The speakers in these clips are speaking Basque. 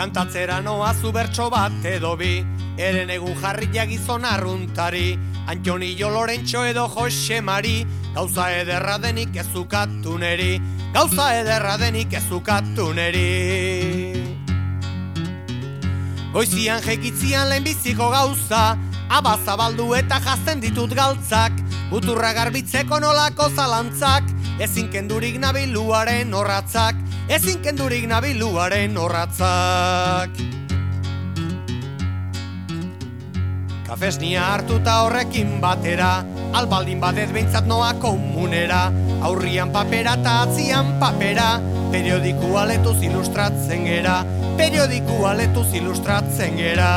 Kantatzera noa zu bertso bat edo bi. Eren egun jarria gizon arruntari Antoni jo Lorentxo edo Jose Mari. Gauza ederra denik ezukatu neri Gauza ederra denik ezukatu neri. Goizian jekitzian lehenbiziko gauza Abazabaldu eta jazten ditut galtzak Muturra garbitzeko nolako zalantzak Ezin kendurik nabiluaren horratzak Ezin kendurik nabiluaren horratzak Kafesnia hartuta horrekin batera Albaldin badet behintzat noa komunera. Aurrian papera eta atzian papera Periodiku aletuz ilustratzen gera Periodiku aletuz ilustratzen gera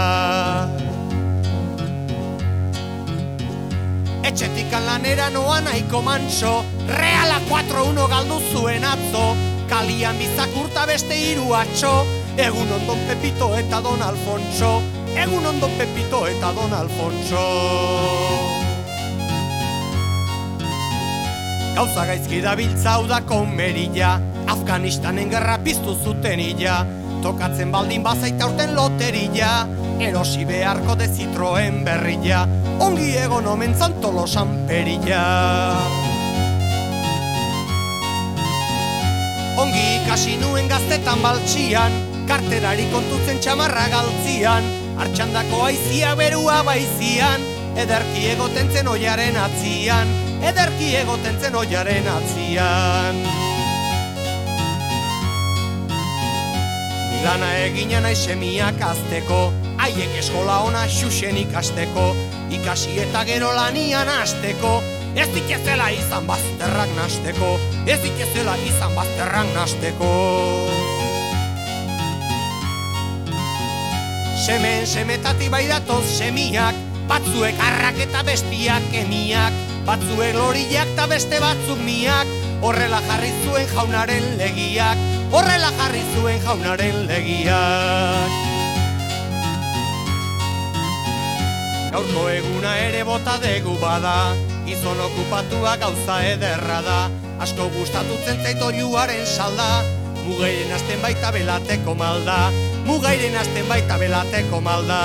Etxetik lanera noa nahiko manso Reala 4-1 galdu zuen atzo. Kalian bizakurta beste hiru atxo. Egun ondo Pepito eta Don Alfonso. Egun ondo Pepito eta Don Alfonso. Gauza gaizki da biltzau da komerilla Afganistanen gerra piztu zuten illa Tokatzen baldin bazaita urten loterilla Erosi beharko de Citroen berrilla Ongi egon omen zantolosan perilla Ongi ikasi nuen gaztetan baltxian Karterari kontutzen txamarra galtzian. Artxandako aizia berua baizian Ederki egoten zen oiaren atzian. Ederki egoten zen oiaren atzian Lana egina nahi semiak azteko. Haiek eskola ona xuxen ikasteko. Ikasi eta gero lanian azteko Ez dikezela izan bazterrak nasteko. Ez dikezela izan bazterrak nasteko. Semen semetati bai datoz semiak. Batzuek arrak eta bestiak emiak Batzuek loriak eta beste batzuk miak. Horrela jarri zuen jaunaren legiak Horrela jarri zuen jaunaren legiak Gaurko eguna ere bota degu bada Gizon okupatua gauza ederra da. Asko gustatutzen zaito juaren salda Mugairen asten baita belateko malda Mugairen asten baita belateko malda.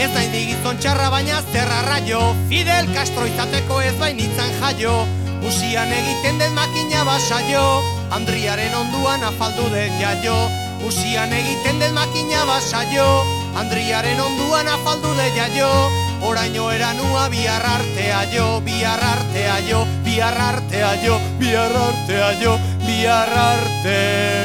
Ez da gizon txarra baina zerra raio Fidel Castro izateko ez bain itzan jaio Musian egiten den makina basaio Andriaren onduan afaldu den jaio. Musian egiten den makina basaio Andriaren onduan afaldu den jaio. Oraino eranua bihar artea jo, bihar artea jo, bihar artea jo, bihar artea jo, bihar artea